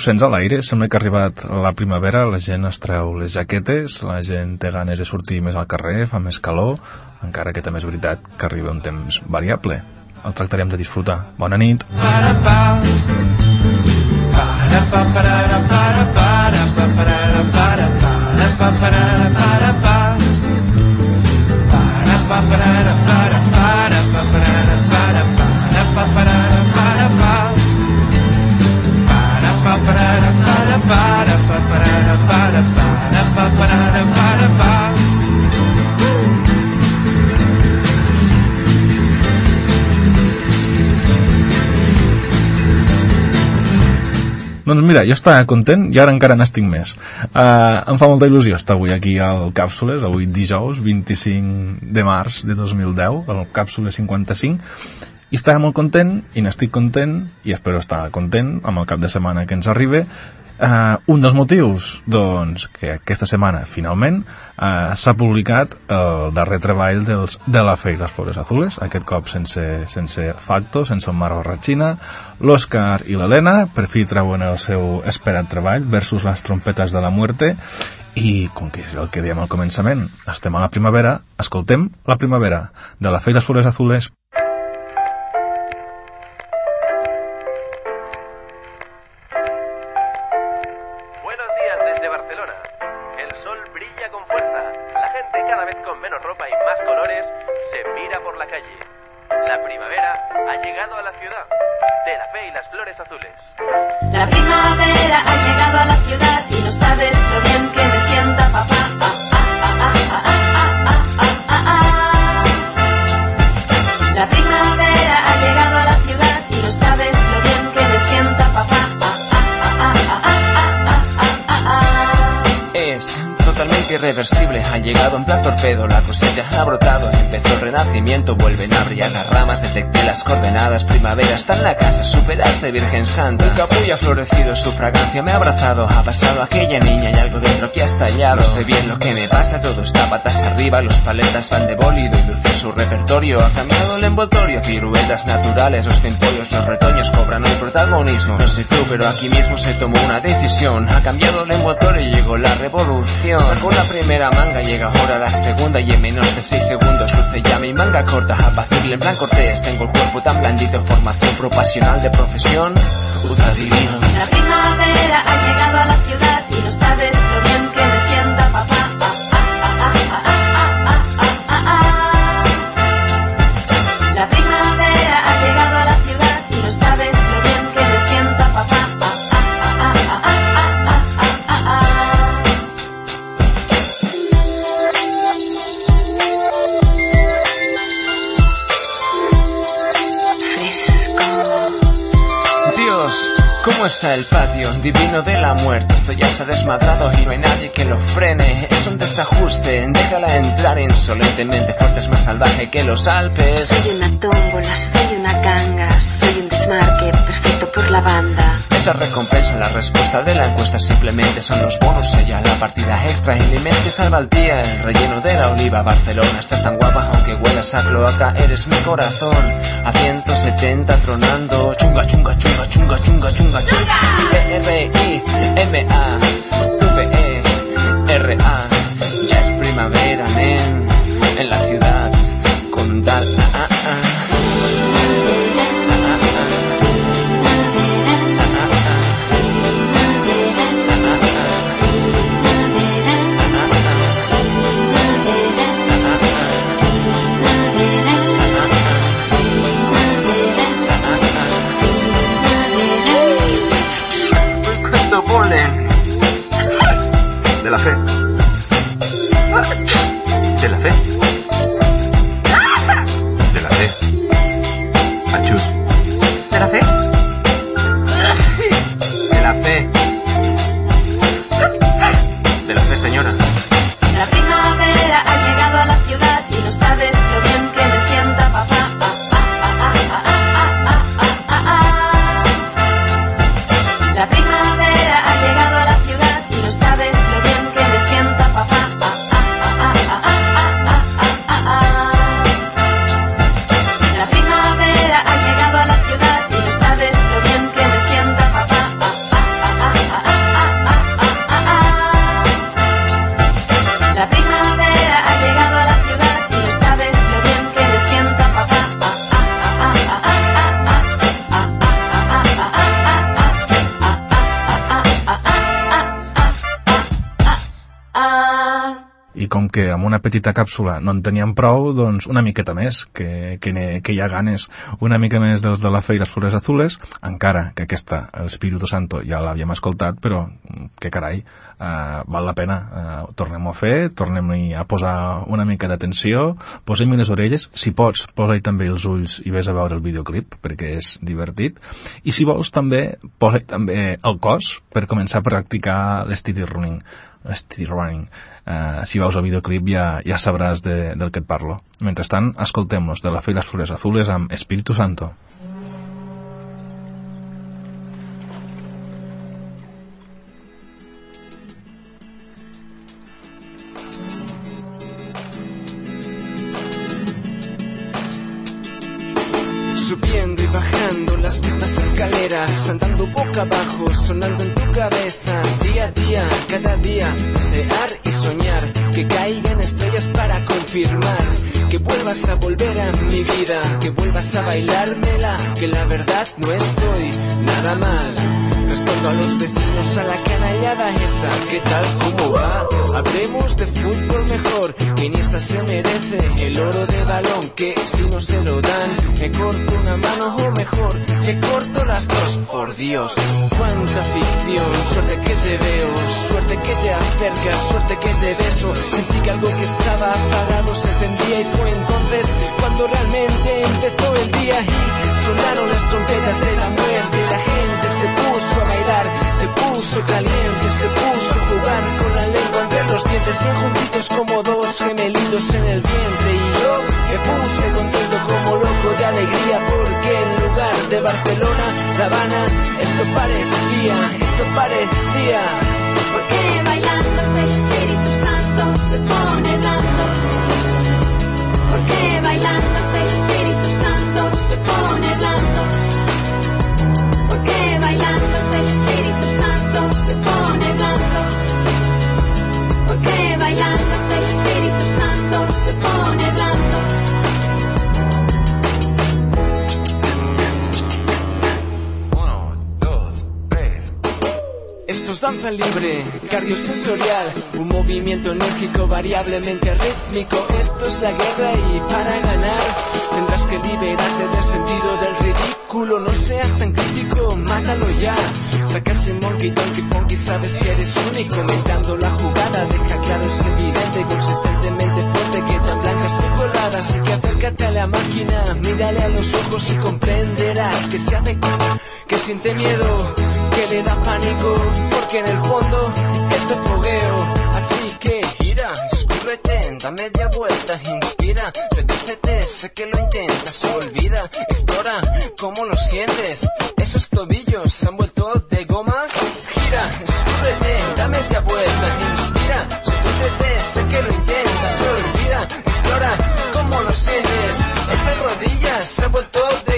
sents a l'aire, sembla que ha arribat la primavera, la gent es treu les jaquetes, la gent té ganes de sortir més al carrer, fa més calor, encara que també és veritat que arriba un temps variable el tractarem de disfrutar. Bona nit. Para, pa. Para, pa, para, para, para, pa, para, para, para, pa, para, para, pa. Para, pa, para, para, para, pa, para, para, para, pa, para, para, pa. Para, pa, para, para, para, pa, para, para, para, para, pa, para, para, para, para. Doncs mira, jo estava content i ara encara n'estic més. Uh, em fa molta il·lusió estar avui aquí al Càpsules, avui dijous 25 de març de 2010, al Càpsules 55, i estava molt content i n'estic content i espero estar content amb el cap de setmana que ens arriba uh, un dels motius doncs que aquesta setmana finalment uh, s'ha publicat el darrer treball dels, de la Fe i les Flores Azules aquest cop sense, sense Facto sense Omar Barrachina l'Òscar i l'Helena per fi treuen el seu esperat treball versus les trompetes de la muerte. I com que és el que dèiem al començament estem a la primavera, escoltem la primavera de la Fe i les Flores Azules ropa y más colores, se mira por la calle. La primavera ha llegado a la ciudad de la fe y las flores azules. La primavera ha llegado a la ciudad y no sabes lo bien que Virgen Santa. El capullo ha florecido, su fragancia me ha abrazado. Ha pasado aquella niña y algo dentro que ha estallado. No sé bien lo que me pasa, todo está patas arriba. Los paletas van de bólido y luce su repertorio. Ha cambiado el envoltorio, ciruelas naturales. Los tempollos, los retoños cobran el protagonismo. No sé tú, pero aquí mismo se tomó una decisión. Ha cambiado el envoltorio y llegó la revolución. Sacó la primera manga, llega ahora la segunda. Y en menos de seis segundos luce ya mi manga corta. A vacirle en plan cortés, tengo el cuerpo tan blandito. Formación propasional de profesión la primavera ha llegado a la ciudad ¿Cómo está el patio? Divino de la muerte. Esto ya se ha desmadrado y no hay nadie que lo frene. Es un desajuste, déjala entrar insolentemente. Fuerte es más salvaje que los Alpes. Soy una tómbola, soy una ganga, soy un desmarque perfecto por la banda. Esa recompensa, la respuesta de la encuesta simplemente son los bonos. Ella la partida extra y mi mente salva al día. El relleno de la oliva, Barcelona. Estás tan guapa aunque huelas a cloaca. Eres mi corazón. A 170 tronando. Chunga, chunga, chunga, chunga, chunga, chunga, chunga. I-R-I-M-A. V-E-R-A. Orleans. Que amb una petita càpsula no en teníem prou, doncs una miqueta més, que, que, ne, que hi ha ganes una mica més dels de la fe i les flores azules, encara que aquesta, el Espíritu Santo, ja l'havíem escoltat, però que carai, eh, val la pena. Eh, tornem-ho a fer, tornem-hi a posar una mica d'atenció, posem-hi les orelles, si pots, posa-hi també els ulls i vés a veure el videoclip, perquè és divertit, i si vols també, posa-hi també el cos per començar a practicar l'steady running. Steady running. Eh, si veus el videoclip ja, ja sabràs de, del que et parlo. Mentrestant, escoltem-nos de la fe i les flores azules amb Espíritu Santo. Subiendo vuelvas a volver a mi vida, que vuelvas a bailármela, que la verdad no estoy nada mal. A los vecinos a la canallada esa, ¿qué tal cómo va? Hablemos de fútbol mejor, Iniesta se merece el oro de balón, que si no se lo dan, me corto una mano o mejor, me corto las dos, por Dios. Cuánta ficción, suerte que te veo, suerte que te acercas, suerte que te beso. Sentí que algo que estaba apagado se tendía y fue entonces cuando realmente empezó el día sonaron las trompetas de la muerte. La gente se puso a bailar, se puso caliente, se puso a jugar con la lengua entre los dientes, bien juntitos como dos gemelitos en el vientre. Y yo me puse contento como loco de alegría porque en lugar de Barcelona, La Habana, esto parecía, esto parecía. Danza libre, cardiosensorial, un movimiento enérgico variablemente rítmico. Esto es la guerra y para ganar tendrás que liberarte del sentido del ridículo. No seas tan crítico, mátalo ya. Saca ese monkey, donkey, punky, sabes que eres único. Aumentando la jugada, deja claro, es evidente, consistentemente fuerte que tan blanca es tu colada. Así que acércate a la máquina, mírale a los ojos y comprenderás que se hace que siente miedo, que le da pánico, porque en el fondo es de fogueo. Así que gira, escúrrete, da media vuelta, inspira, sedúcete, sé que lo intentas, olvida, explora cómo lo sientes. Esos tobillos se han vuelto de goma. Gira, escúrrete, da media vuelta, inspira, sedúcete, sé que lo intentas, olvida, explora cómo lo sientes. Esas rodillas se han vuelto de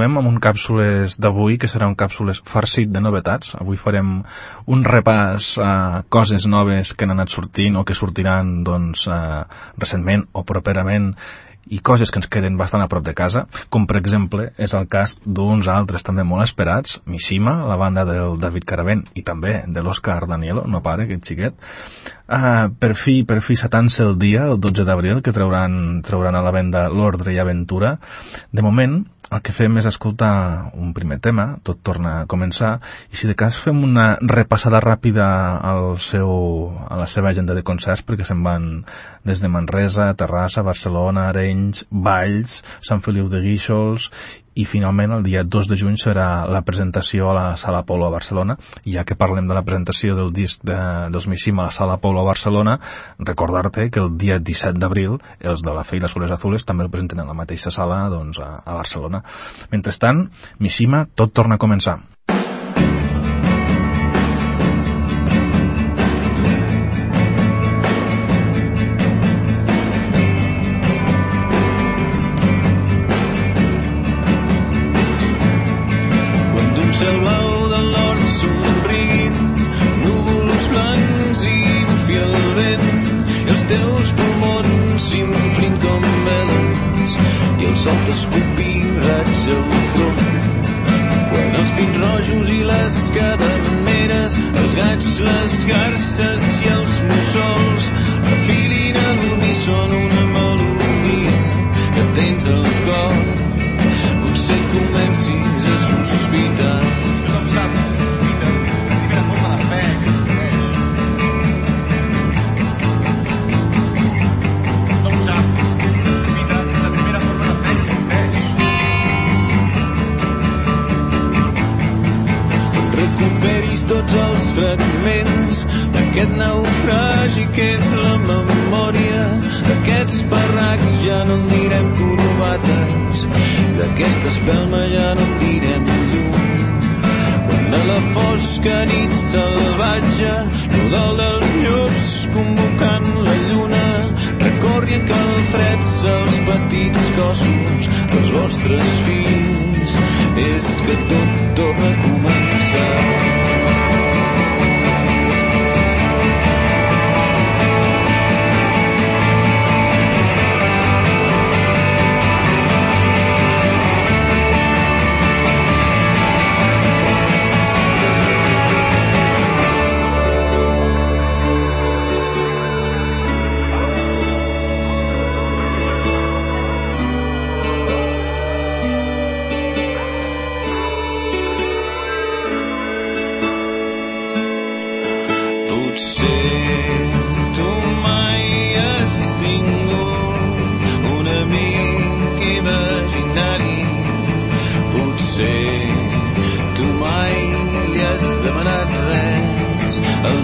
continuem amb un càpsules d'avui, que serà un càpsules farcit de novetats. Avui farem un repàs a coses noves que han anat sortint o que sortiran doncs, eh, recentment o properament i coses que ens queden bastant a prop de casa, com per exemple és el cas d'uns altres també molt esperats, Mishima, la banda del David Caravent i també de l'Òscar Danielo, no pare, aquest xiquet, uh, per fi, per fi s'atança el dia, el 12 d'abril, que trauran, trauran a la venda l'Ordre i Aventura. De moment, el que fem és escoltar un primer tema, tot torna a començar, i si de cas fem una repassada ràpida al seu, a la seva agenda de concerts, perquè se'n van des de Manresa, Terrassa, Barcelona, Arenys, Valls, Sant Feliu de Guíxols i finalment el dia 2 de juny serà la presentació a la Sala Polo a Barcelona. I ja que parlem de la presentació del disc de, dels Mishima a la Sala Polo a Barcelona recordar-te que el dia 17 d'abril els de la Fe i les Soles Azules també el presenten en la mateixa sala doncs, a, a Barcelona. Mentrestant, Mishima, tot torna a començar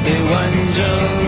res al teu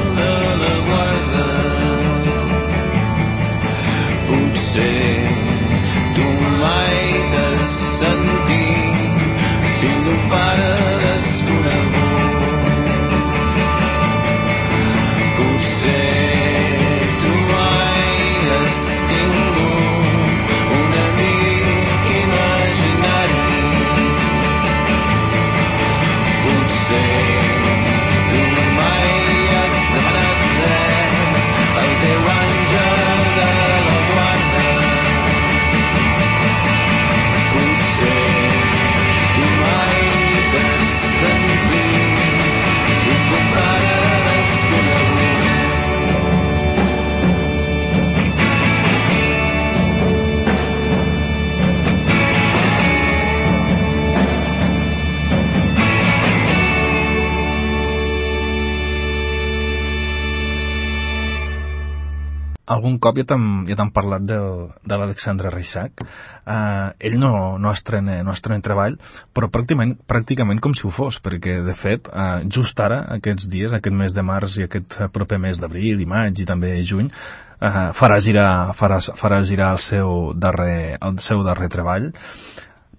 algun cop ja t'hem ja parlat del, de l'Alexandre Reixac. Uh, ell no, no, estrena, no estrena treball, però pràcticament, pràcticament com si ho fos, perquè, de fet, uh, just ara, aquests dies, aquest mes de març i aquest eh, proper mes d'abril i maig i també juny, uh, farà girar, farà, farà girar el seu darrer, el seu darrer treball.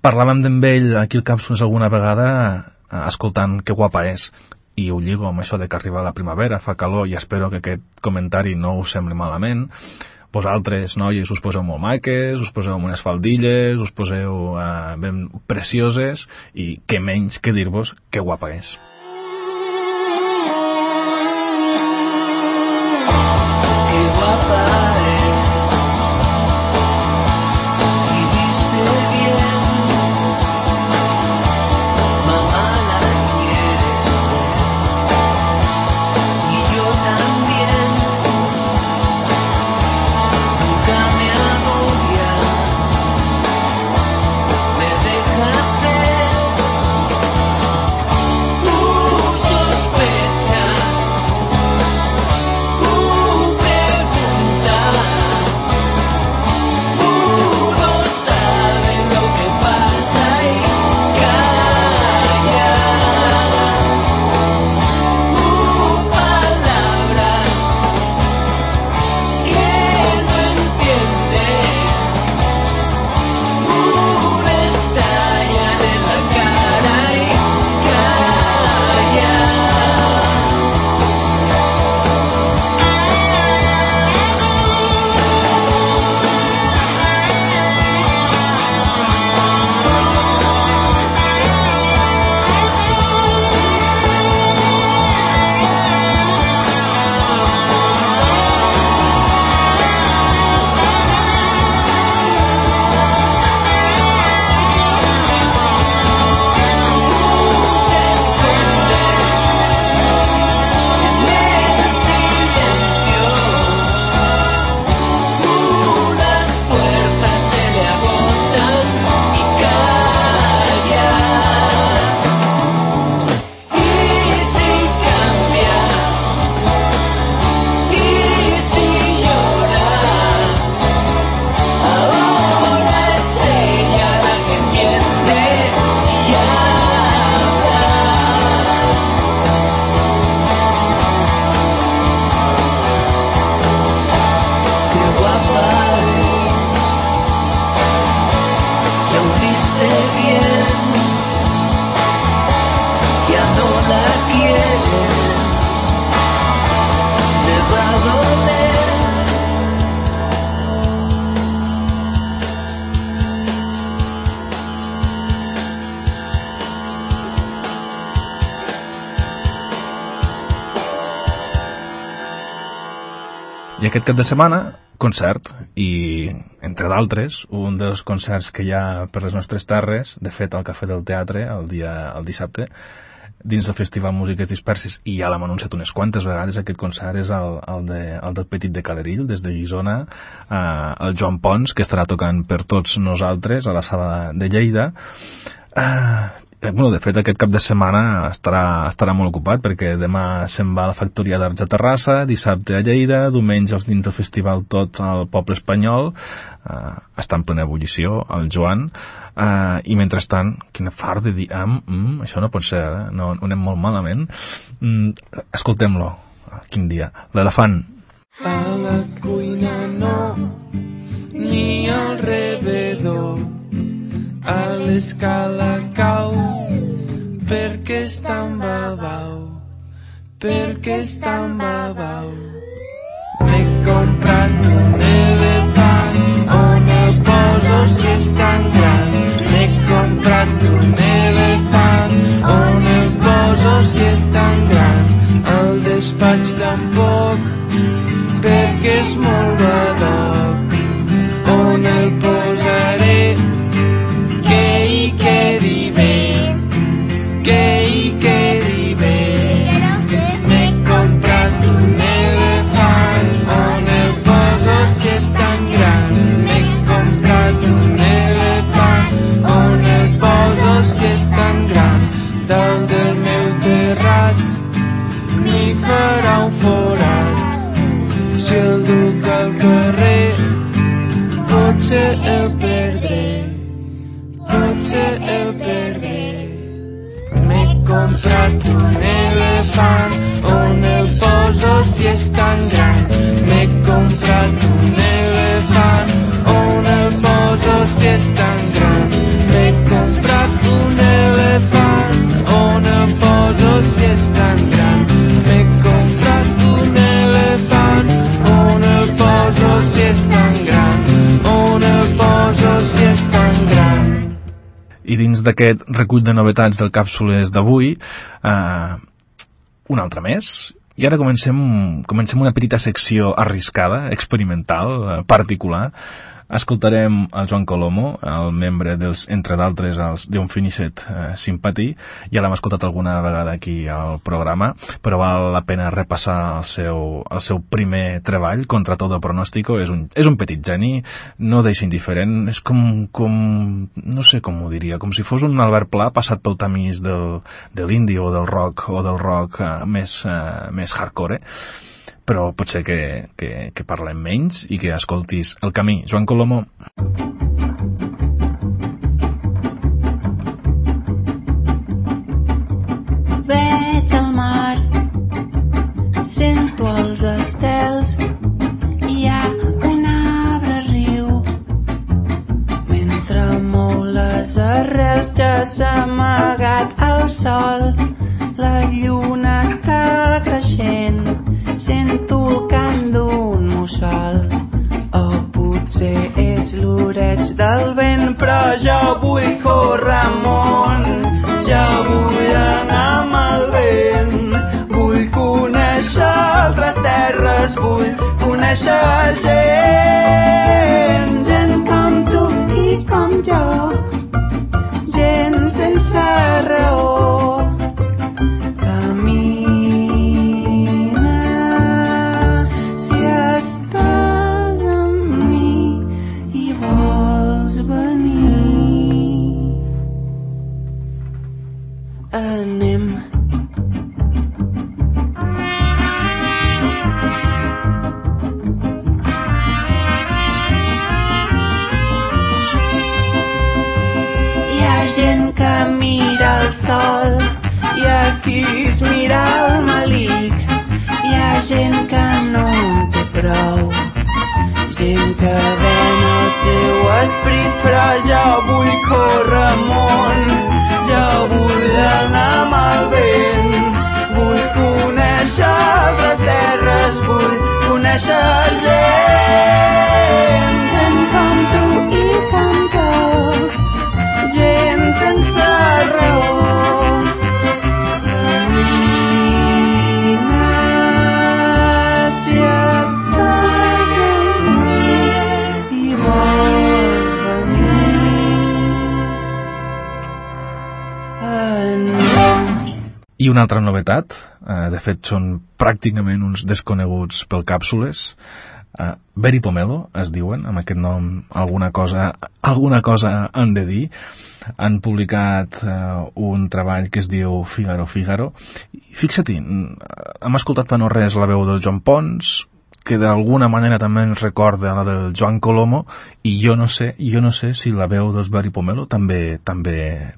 Parlàvem d'en ell aquí al Càpsules alguna vegada uh, escoltant que guapa és i ho lligo amb això de que arriba la primavera, fa calor i espero que aquest comentari no us sembli malament. Vosaltres, noies, us poseu molt maques, us poseu unes faldilles, us poseu eh, ben precioses i que menys que dir-vos que guapa és. Cap de setmana, concert, i entre d'altres, un dels concerts que hi ha per les nostres terres, de fet al Cafè del Teatre, el dia el dissabte, dins del Festival Músiques Disperses, i ja l'hem anunciat unes quantes vegades, aquest concert és el, el, de, el del Petit de Calerill, des de Guisona, eh, el Joan Pons, que estarà tocant per tots nosaltres a la sala de Lleida. Eh, Eh, bueno, de fet, aquest cap de setmana estarà, estarà molt ocupat perquè demà se'n va a la Factoria d'Arts a Terrassa, dissabte a Lleida, diumenge als dins del festival tot al poble espanyol, eh, està en plena ebullició, el Joan, eh, i mentrestant, quina fart de dir, am, mm, això no pot ser, eh? no, no anem molt malament. Mm, Escoltem-lo, quin dia. L'elefant. A la cuina no, ni al rebedor. A l'escala cau, perquè és tan babau, perquè és tan babau. M'he comprat un elefant, on el poso si és tan gran. M'he comprat un elefant, on el poso si és tan gran. Al despatx tampoc, perquè és molt elefant, on el poso si és tan gran. M'he comprat un elefant, on el poso si és tan gran. M'he comprat un elefant, on el poso si és tan gran. M'he comprat un elefant, on el poso si és tan gran. On el poso si és tan gran. I dins d'aquest recull de novetats del Càpsules d'avui, eh, un altre més. I ara comencem, comencem una petita secció arriscada, experimental, eh, particular. Escoltarem el Joan Colomo, el membre dels, entre d'altres, els d'Unfinished eh, Sympathy. Ja l'hem escoltat alguna vegada aquí al programa, però val la pena repassar el seu, el seu primer treball, Contra todo pronóstico. És un, és un petit geni, no deixa indiferent, és com, com, no sé com ho diria, com si fos un Albert Pla passat pel tamís del, de l'indie o del rock o del rock eh, més, eh, més hardcore, però potser que, que, que parlem menys i que escoltis El Camí. Joan Colomo. Veig el mar, sento els estels, hi ha un arbre riu. Mentre mou les arrels ja s'ha amagat el sol, la lluna està creixent, sento el cant d'un mussol. O potser és l'oreig del vent, però jo vull córrer amunt, jo vull anar amb el vent, vull conèixer altres terres, vull conèixer gent, gent com tu i com jo, gent sense raó. Prou. Gent que ven el seu esperit, però jo vull córrer amunt. Jo vull anar amb el vent. Una altra novetat, eh, de fet són pràcticament uns desconeguts pel càpsules, eh, Beri Pomelo es diuen, amb aquest nom alguna cosa, alguna cosa han de dir, han publicat eh, un treball que es diu Figaro Figaro. Fixa-t'hi, mm, hem escoltat fa no res la veu del Joan Pons, que d'alguna manera també ens recorda la del Joan Colomo i jo no sé, jo no sé si la veu dels Bari Pomelo també també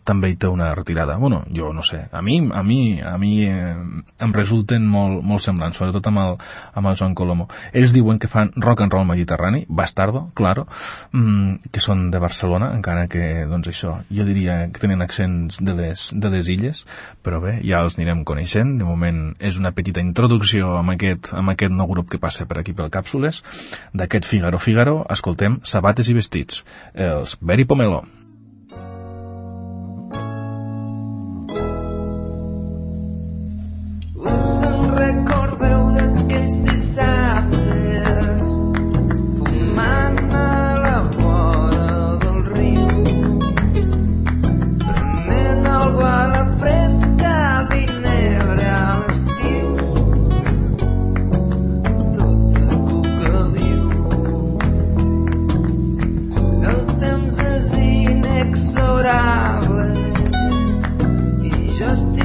també hi té una retirada. Bueno, jo no sé. A mi a mi a mi eh, em resulten molt molt semblants, sobretot amb el amb el Joan Colomo. Ells diuen que fan rock and roll mediterrani, bastardo, claro, mm, que són de Barcelona, encara que doncs això, jo diria que tenen accents de les de les illes, però bé, ja els anirem coneixent. De moment és una petita introducció amb aquest amb aquest nou grup que passa per aquí pel Càpsules. D'aquest Figaro Figaro escoltem Sabates i vestits, els Beri Pomelo. Us en recordeu d'aquells dissabtes inexorable i jo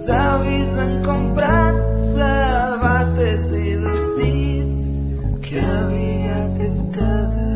Els avis han comprat sabates i vestits que aviat es quedaran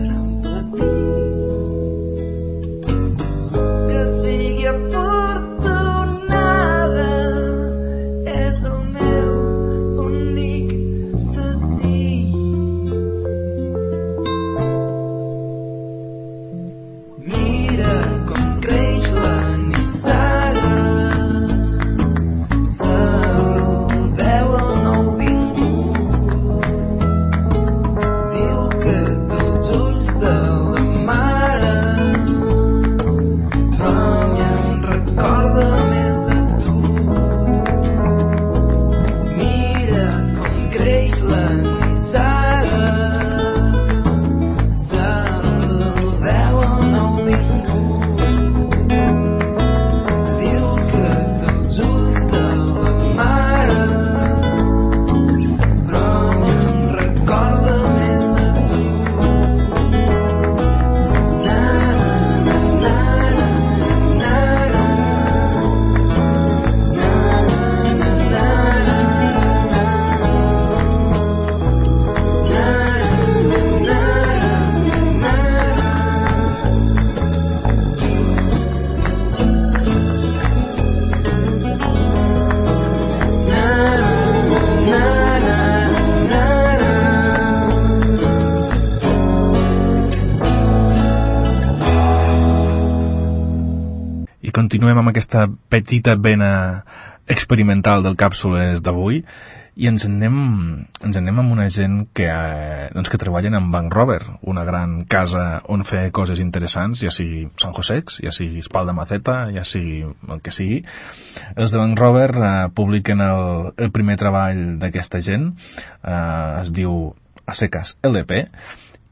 aquesta petita vena experimental del càpsules d'avui i ens en anem, ens en anem amb una gent que, eh, doncs que treballen en Bank Rover, una gran casa on fer coses interessants, ja sigui San Josex, ja sigui Espal de Maceta, ja sigui el que sigui. Els de Bank Rover eh, publiquen el, el primer treball d'aquesta gent, eh, es diu a seques LP,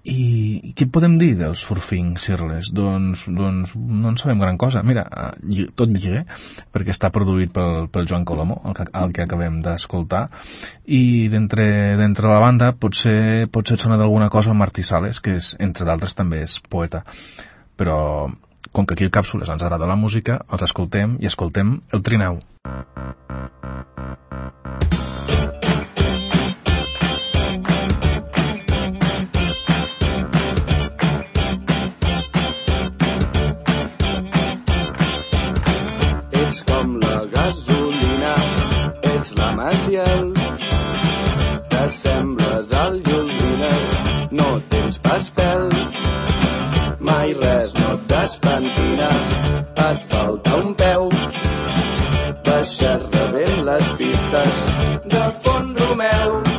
i què podem dir dels Surfing Sirles? Doncs, doncs no en sabem gran cosa. Mira, eh, tot lliguer, perquè està produït pel, pel Joan Colomo, el que, el que acabem d'escoltar, i d'entre la banda potser, potser et sona d'alguna cosa el Martí Sales, que és, entre d'altres també és poeta. Però com que aquí el Càpsules ens agrada la música, els escoltem i escoltem el Trineu. Pas pèl. Mai res no et despentina, et falta un peu. Baixes rebent les pistes de Font Romeu.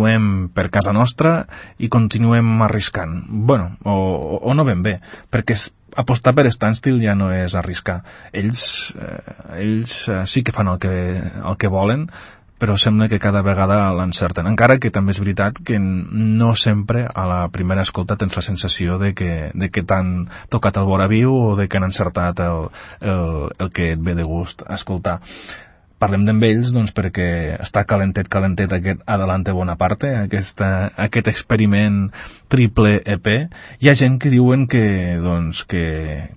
Continuem per casa nostra i continuem arriscant. bueno, o, o no ben bé, perquè apostar per Standstill ja no és arriscar. Ells, eh, ells eh, sí que fan el que, el que volen, però sembla que cada vegada l'encerten. Encara que també és veritat que no sempre a la primera escolta tens la sensació de que, de que t'han tocat el vora viu o de que han encertat el, el, el que et ve de gust escoltar. Parlem d'amb ells doncs, perquè està calentet, calentet aquest Adelante Bonaparte, aquesta, aquest experiment triple EP. Hi ha gent que diuen que, doncs, que,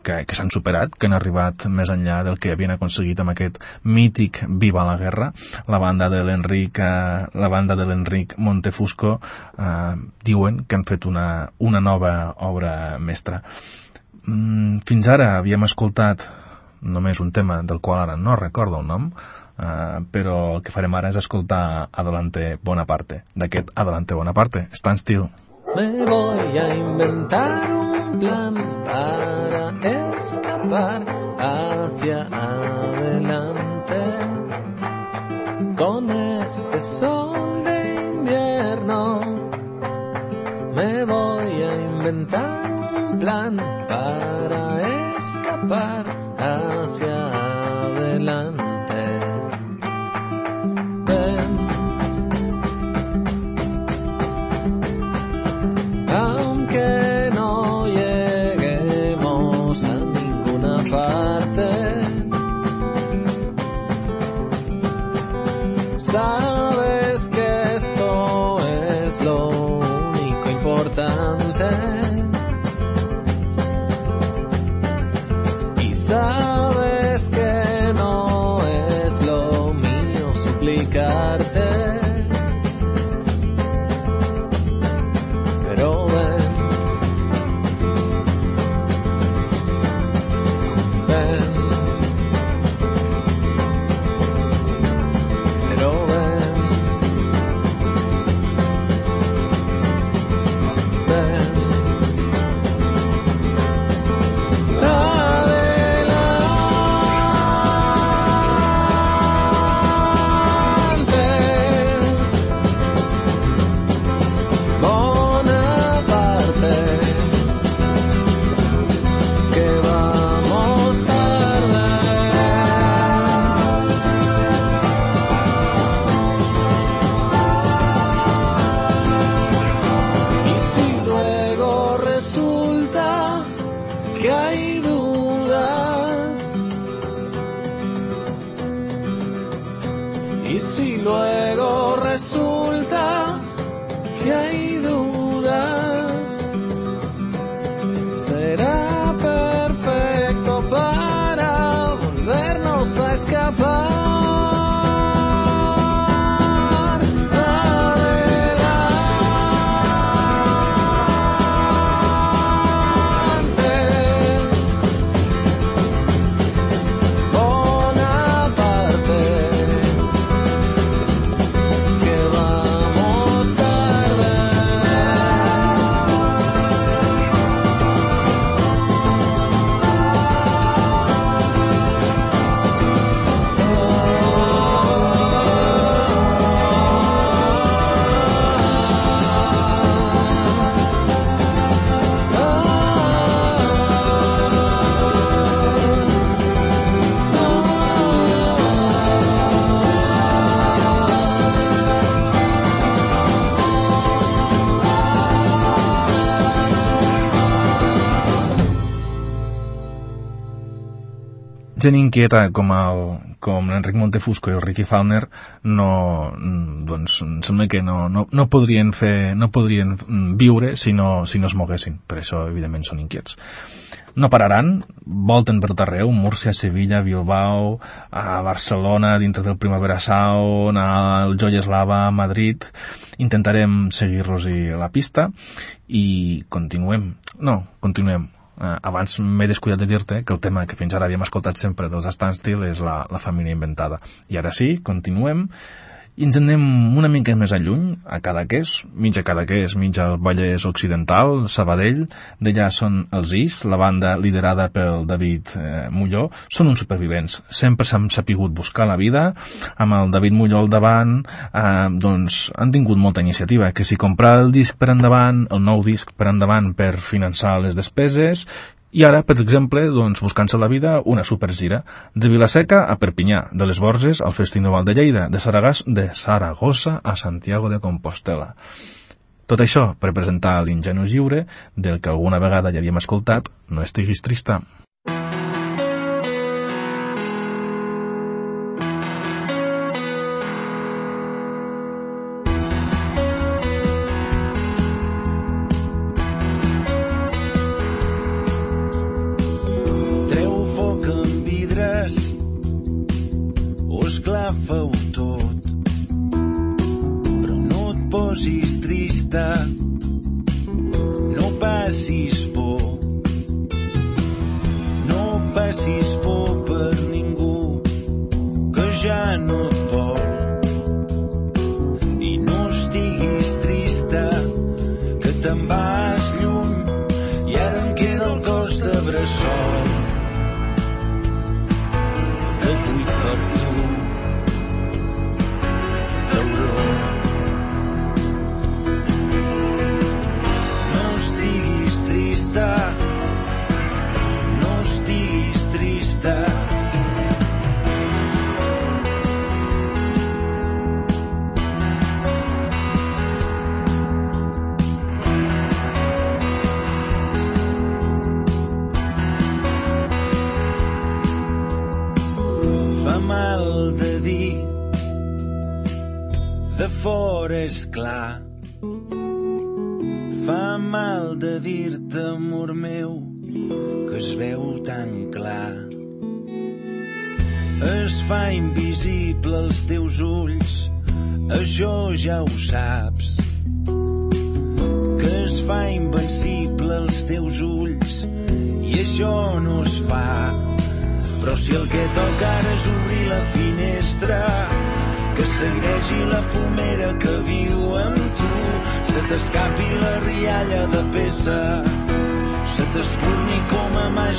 que, que s'han superat, que han arribat més enllà del que havien aconseguit amb aquest mític Viva la Guerra. La banda de l'Enric eh, la banda de l'Enric Montefusco eh, diuen que han fet una, una nova obra mestra. Mm, fins ara havíem escoltat només un tema del qual ara no recordo el nom, uh, però el que farem ara és escoltar Adelante Bonaparte, d'aquest Adelante Bonaparte, Stand Still. Me voy a inventar un plan para escapar hacia adelante con este sol de invierno. Me voy a inventar un plan para escapar hacia gent inquieta com el, com l'Enric Montefusco i el Ricky Faulner no, doncs em sembla que no, no, no podrien fer no podrien viure si no, si no es moguessin per això evidentment són inquiets no pararan, volten per tot arreu, Múrcia, Sevilla, Bilbao, a Barcelona, dintre del Primavera Sound, al Joyeslava, a Madrid. Intentarem seguir-los-hi la pista i continuem. No, continuem. Uh, abans m'he descuidat de dir-te que el tema que fins ara havíem escoltat sempre dels Standstill és la, la família inventada. I ara sí, continuem i ens anem una mica més alluny, a Cadaqués, mig a Cadaqués, mig al Vallès Occidental, Sabadell, d'allà són els Is, la banda liderada pel David eh, Mulló, són uns supervivents, sempre s'han sapigut buscar la vida, amb el David Mulló al davant, eh, doncs han tingut molta iniciativa, que si comprar el disc per endavant, el nou disc per endavant per finançar les despeses, i ara, per exemple, doncs, buscant-se la vida, una supergira. De Vilaseca a Perpinyà, de les Borges al Festival de Lleida, de, Saragas, de Saragossa a Santiago de Compostela. Tot això per presentar l'Ingenus Lliure, del que alguna vegada ja havíem escoltat, no estiguis trista.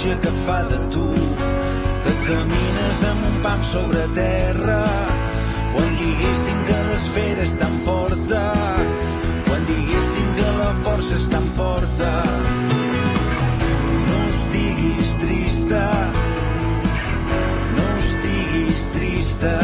Màgia que fa de tu. Que camines amb un pam sobre terra. Quan diguéssim que l'esfera és tan forta. Quan diguéssim que la força és tan forta. No estiguis trista. No estiguis trista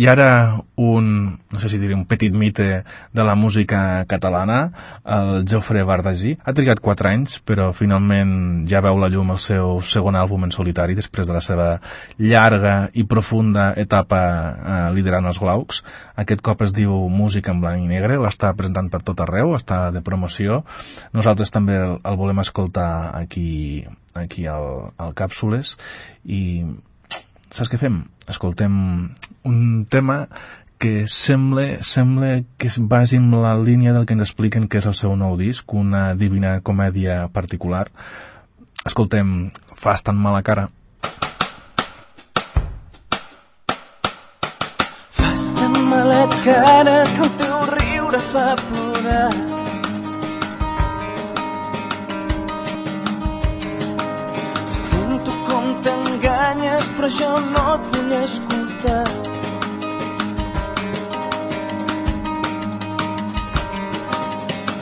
I ara un, no sé si diré un petit mite de la música catalana, el Jofre Bardagí. Ha trigat 4 anys, però finalment ja veu la llum el seu segon àlbum en solitari després de la seva llarga i profunda etapa eh, liderant els Glaucs. Aquest cop es diu Música en blanc i negre, l'està presentant per tot arreu, està de promoció. Nosaltres també el, el volem escoltar aquí, aquí al, al Càpsules i saps què fem? Escoltem un tema que sembla, sembla que es vagi amb la línia del que ens expliquen que és el seu nou disc, una divina comèdia particular. Escoltem Fas tan mala cara. Fas tan mala cara que el teu riure fa plorar. Sento com t'enganyes, però jo no et vull escoltar.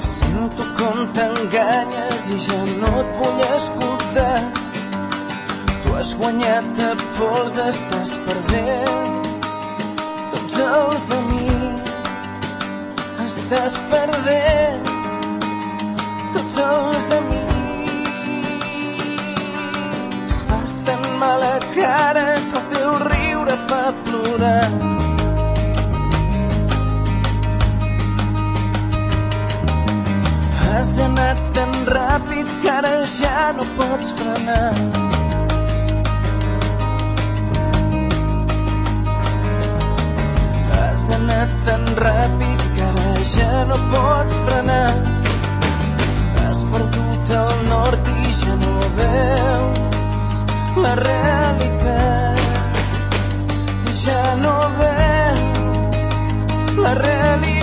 Sento com t'enganyes i ja no et vull escoltar. Tu has guanyat a pols, estàs perdent tots els amics. Estàs perdent tots els amics. Fas tan mala cara que el teu riure fa plorar. Has anat tan ràpid que ara ja no pots frenar. Has anat tan ràpid que ara ja no pots frenar. Has perdut el nord i ja no veus la realitat. Ja no veus la realitat.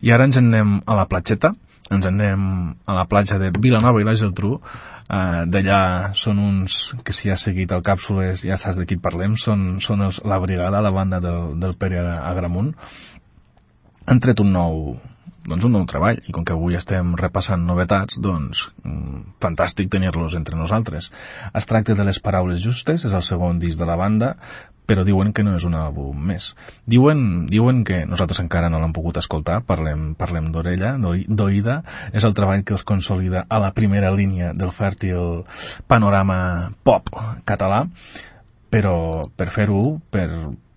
I ara ens en anem a la platgeta, ens en anem a la platja de Vilanova i la Geltrú. Uh, D'allà són uns que si has seguit el Càpsules ja saps de qui parlem, són, són els, la brigada, la banda del, del Pere Agramunt. Han tret un nou, doncs un nou treball. I com que avui estem repassant novetats doncs mm, fantàstic tenir-los entre nosaltres. Es tracta de Les Paraules Justes és el segon disc de la banda però diuen que no és un àlbum més. Diuen, diuen que nosaltres encara no l'hem pogut escoltar parlem, parlem d'orella, d'oïda. És el treball que es consolida a la primera línia del fèrtil panorama pop català. Però per fer-ho, per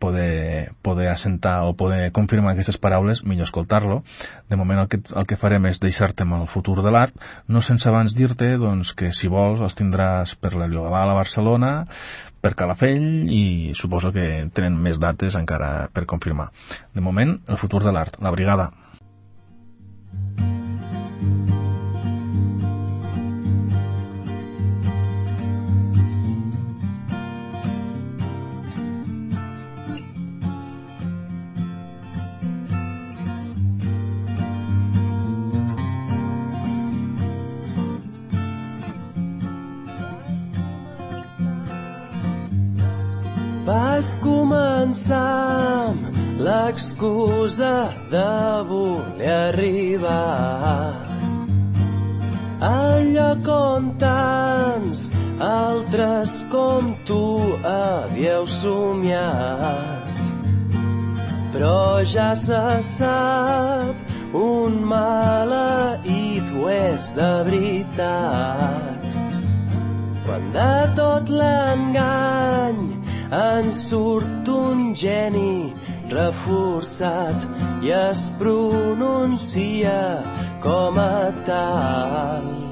poder, poder assentar o poder confirmar aquestes paraules, millor escoltar-lo. De moment el que, el que farem és deixar-te amb el futur de l'art, no sense abans dir-te doncs, que si vols els tindràs per la Llogaval a Barcelona, per Calafell i suposo que tenen més dates encara per confirmar. De moment, el futur de l'art, la brigada. Vas començar amb l'excusa de voler arribar al lloc on tants altres com tu havíeu somiat. Però ja se sap, un maleït ho és de veritat. Quan de tot l'engany en surt un geni reforçat i es pronuncia com a tal.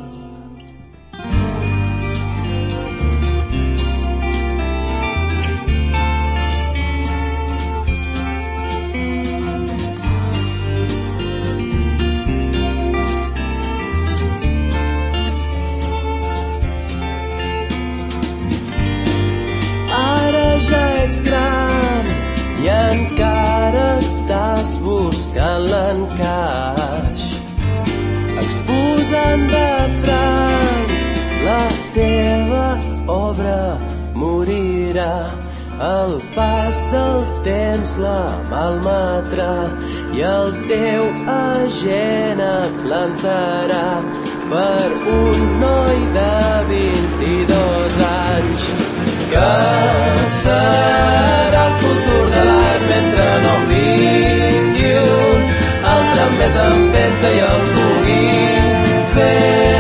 De franc la teva obra morirà. El pas del temps la malmetrà i el teu agent et plantarà per un noi de 22 anys que serà el futur de l'art mentre no vingui un altre més empenta i el pugui fer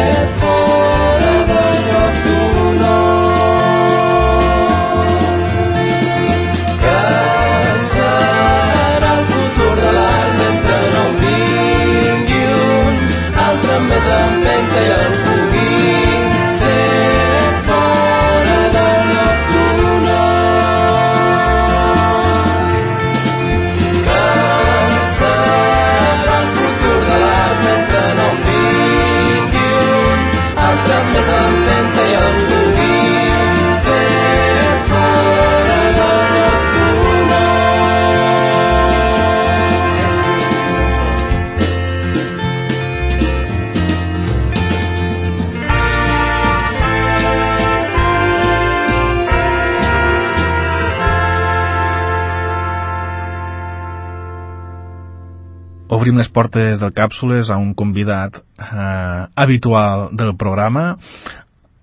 Obrim les portes del Càpsules a un convidat eh, habitual del programa,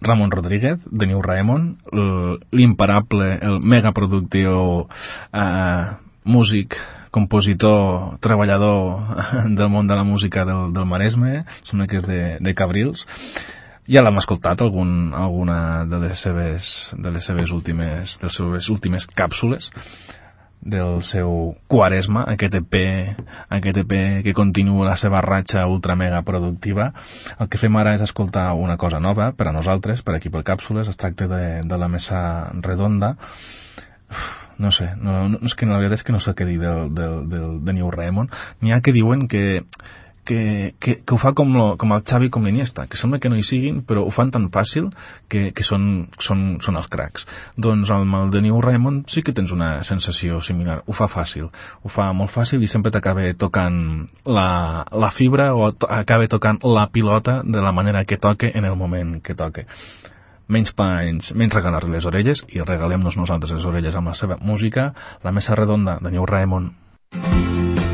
Ramon Rodríguez, de New Raymond, l'imparable, el megaproductiu eh, músic, compositor, treballador del món de la música del, del Maresme, sembla que és de, de Cabrils. Ja l'hem escoltat, algun, alguna de les seves, de les seves últimes, de les seves últimes càpsules del seu Quaresma, aquest EP, aquest EP que continua la seva ratxa ultra mega productiva. El que fem ara és escoltar una cosa nova per a nosaltres, per aquí pel Càpsules, es tracta de, de la mesa redonda. Uf, no sé, no, no, és que la veritat és que no sé què dir del, del, del, de New Raymond. N'hi ha que diuen que, que, que, que ho fa com, lo, com el Xavi com l'Iniesta, que sembla que no hi siguin, però ho fan tan fàcil que, que són, són, són els cracs. Doncs amb el de New Raymond sí que tens una sensació similar. Ho fa fàcil, ho fa molt fàcil i sempre t'acaba tocant la, la fibra o to, acaba tocant la pilota de la manera que toque en el moment que toque menys panys, menys regalar les orelles i regalem-nos nosaltres les orelles amb la seva música, la mesa redonda de New Raymond.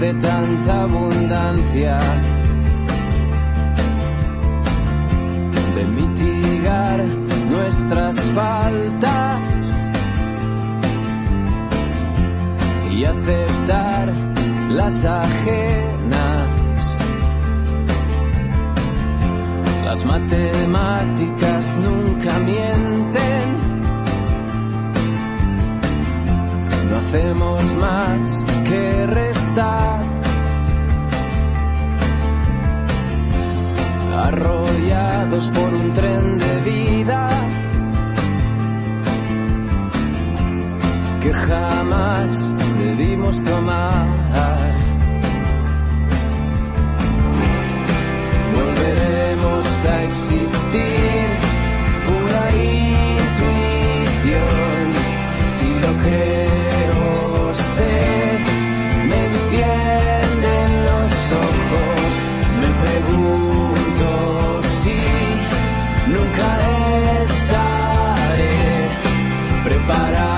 De tanta abundancia, de mitigar nuestras faltas y aceptar las ajenas. Las matemáticas nunca mienten. Hacemos más que restar. Arrollados por un tren de vida que jamás debimos tomar. volveremos a existir pura intuición si lo creo para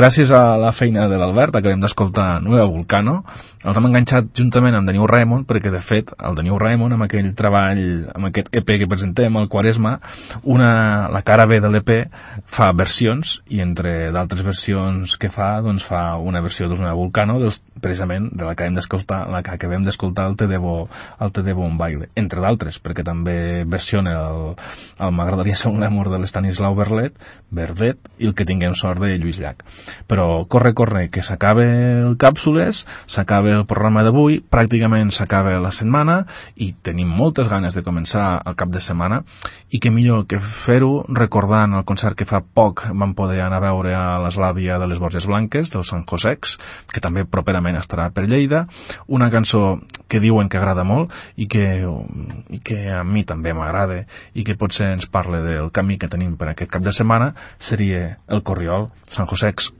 gràcies a la feina de l'Albert acabem d'escoltar Nueva Volcano. Els hem enganxat juntament amb New Raymond, perquè de fet el New Raymond, amb aquell treball, amb aquest EP que presentem, el Quaresma, una, la cara B de l'EP fa versions, i entre d'altres versions que fa, doncs fa una versió de Nueva Volcano, dels, precisament de la que acabem d'escoltar, la que acabem d'escoltar el Te Debo, el Te Debo un baile, entre d'altres, perquè també versiona el, el M'agradaria ser un l'amor de l'Estanislau Berlet, Verdet, i el que tinguem sort de Lluís Llach. Però corre, corre, que s'acabe el Càpsules, s'acaba el programa d'avui, pràcticament s'acaba la setmana i tenim moltes ganes de començar el cap de setmana i que millor que fer-ho recordant el concert que fa poc vam poder anar a veure a l'Eslàvia de les Borges Blanques, del Sant Josex, que també properament estarà per Lleida, una cançó que diuen que agrada molt i que, i que a mi també m'agrada i que potser ens parla del camí que tenim per aquest cap de setmana seria el Corriol, Sant Josex.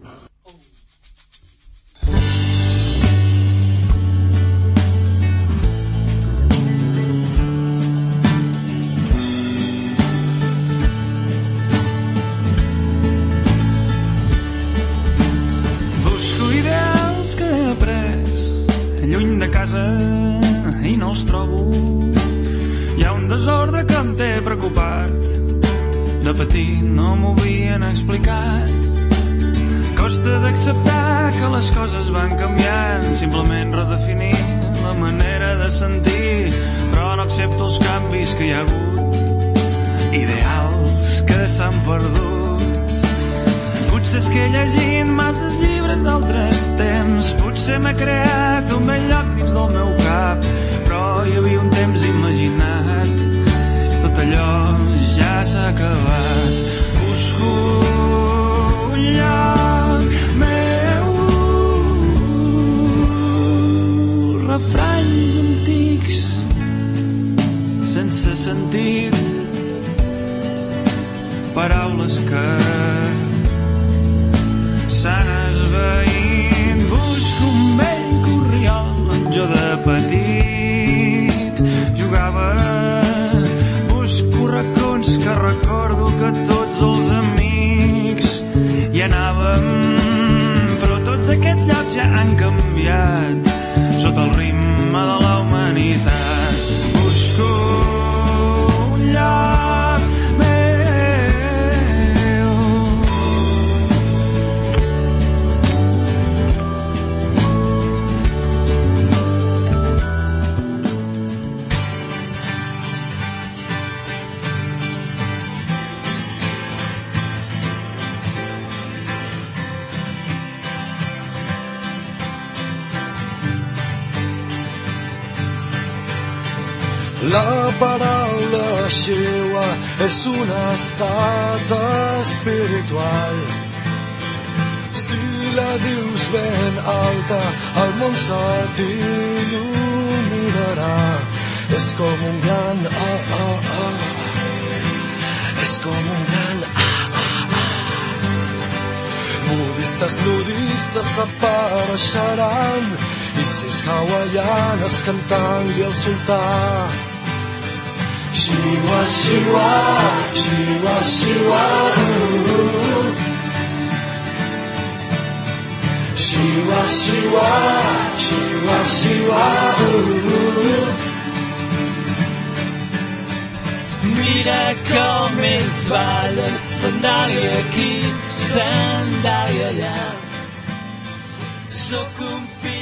Busco ideals que he lluny de casa i no trobo. Hi ha un desordre que em té preocupat. De petit no m'ho havien explicat. Costa d'acceptar que les coses van canviant, simplement redefinir la manera de sentir, però no accepto els canvis que hi ha hagut, ideals que s'han perdut. Potser és que he llegit masses llibres d'altres temps, potser m'he creat un bell lloc dins del meu cap, però hi havia un temps imaginat, tot allò ja s'ha acabat. Busco un lloc refranys antics, sense sentit, paraules que s'han esveït. Busco un vell corriol jo de petit jugava. Busco racons que recordo que tots els amics hi anàvem, però tots aquests llocs ja han canviat sota el ritme de la paraula seua és un estat espiritual. Si la dius ben alta, el món se t'il·luminarà. És com un gran ah, ah, ah. És com un gran ah, ah, ah. Budistes, nudistes s'apareixeran i sis hawaianes cantant-li al sultà. Shiva, Shiva, Shiva, Shiva. Shiva, Shiva, Shiva, Shiva. Miracle misvalı sandalye keep sandalyeden. Sokum fi